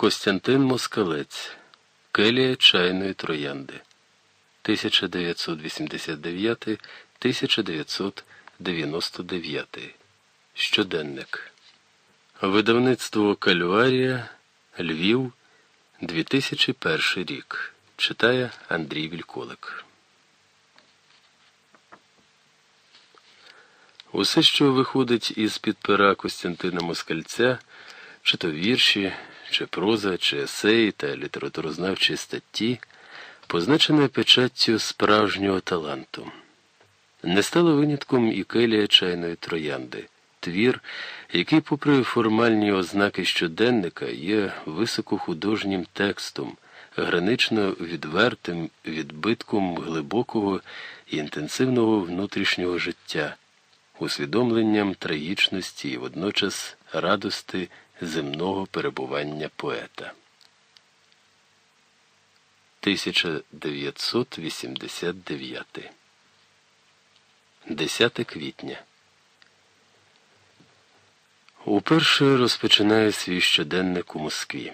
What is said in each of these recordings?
Костянтин Москалець. Келія чайної троянди. 1989-1999. Щоденник. Видавництво Кальварія. Львів. 2001 рік. Читає Андрій Вільколик. Усе, що виходить із під пера Костянтина Москальця, чи то вірші, чи проза, чи есеї та літературознавчі статті, позначене печаттю справжнього таланту. Не стало винятком і келія чайної троянди, твір, який, попри формальні ознаки щоденника, є високохудожнім текстом, гранично відвертим відбитком глибокого і інтенсивного внутрішнього життя, усвідомленням трагічності і водночас радости земного перебування поета. 1989 10 квітня. Уперше розпочинаю свій щоденник у Москві.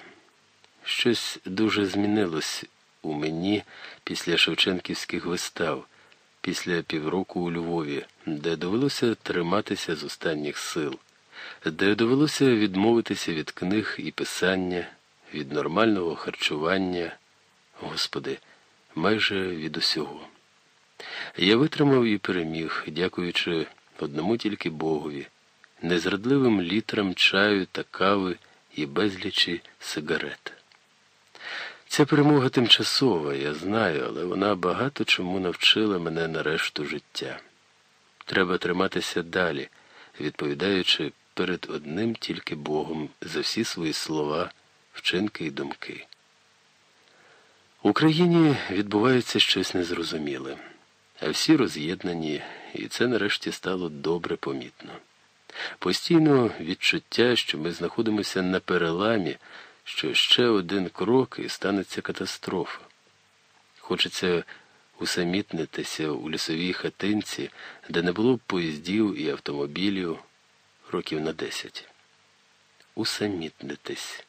Щось дуже змінилось у мені після Шевченківських вистав, після півроку у Львові, де довелося триматися з останніх сил де довелося відмовитися від книг і писання, від нормального харчування, Господи, майже від усього. Я витримав і переміг, дякуючи одному тільки Богові, незрадливим літрам чаю та кави і безлічі сигарет. Ця перемога тимчасова, я знаю, але вона багато чому навчила мене на решту життя. Треба триматися далі, відповідаючи перед одним тільки Богом за всі свої слова, вчинки і думки. В Україні відбувається щось незрозуміле, а всі роз'єднані, і це нарешті стало добре помітно. Постійно відчуття, що ми знаходимося на переламі, що ще один крок і станеться катастрофа. Хочеться усамітнитися у лісовій хатинці, де не було б поїздів і автомобілів років на десять. Усамітнитись,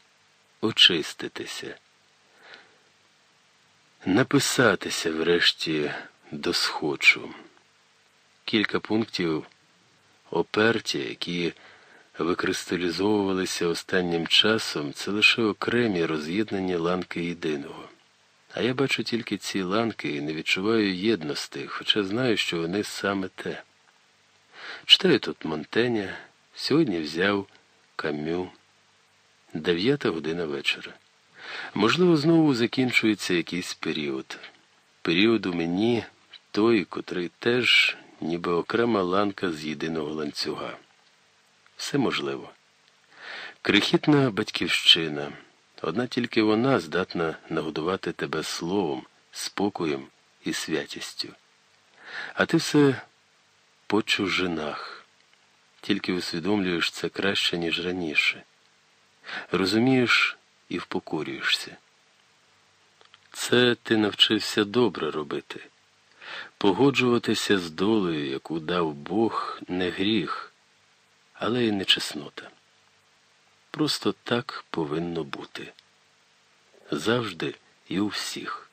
очиститися, написатися врешті до схочу. Кілька пунктів оперті, які викристалізовувалися останнім часом, це лише окремі роз'єднані ланки єдиного. А я бачу тільки ці ланки і не відчуваю єдності, хоча знаю, що вони саме те. Читаю тут Монтеня. Сьогодні взяв камю. Дев'ята година вечора. Можливо, знову закінчується якийсь період. Період у мені той, котрий теж ніби окрема ланка з єдиного ланцюга. Все можливо. Крихітна батьківщина. Одна тільки вона здатна нагодувати тебе словом, спокоєм і святістю. А ти все по чужинах тільки усвідомлюєш це краще, ніж раніше. Розумієш і впокорюєшся. Це ти навчився добре робити. Погоджуватися з долею, яку дав Бог, не гріх, але й не чеснота. Просто так повинно бути. Завжди і у всіх.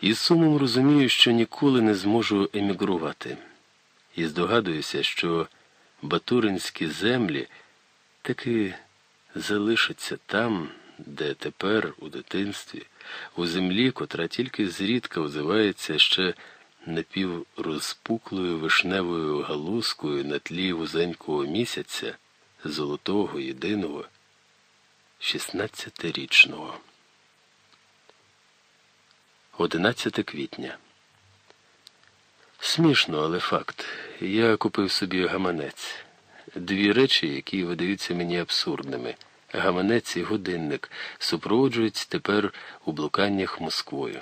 І сумом розумію, що ніколи не зможу емігрувати. І здогадуюся, що батуринські землі таки залишаться там, де тепер, у дитинстві, у землі, котра тільки зрідка озивається ще напіврозпуклою вишневою галузкою на тлі вузенького місяця, золотого єдиного, шістнадцятирічного. 11 квітня. Смішно, але факт. Я купив собі гаманець. Дві речі, які видаються мені абсурдними. Гаманець і годинник супроводжують тепер у блуканнях Москвою.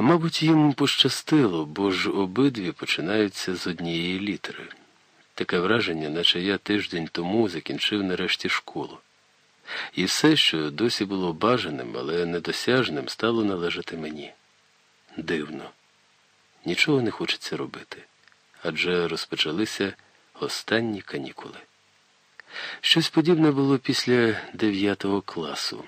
Мабуть, їм пощастило, бо ж обидві починаються з однієї літери. Таке враження, наче я тиждень тому закінчив нарешті школу. І все, що досі було бажаним, але недосяжним, стало належати мені. Дивно нічого не хочеться робити, адже розпочалися останні канікули. Щось подібне було після дев'ятого класу.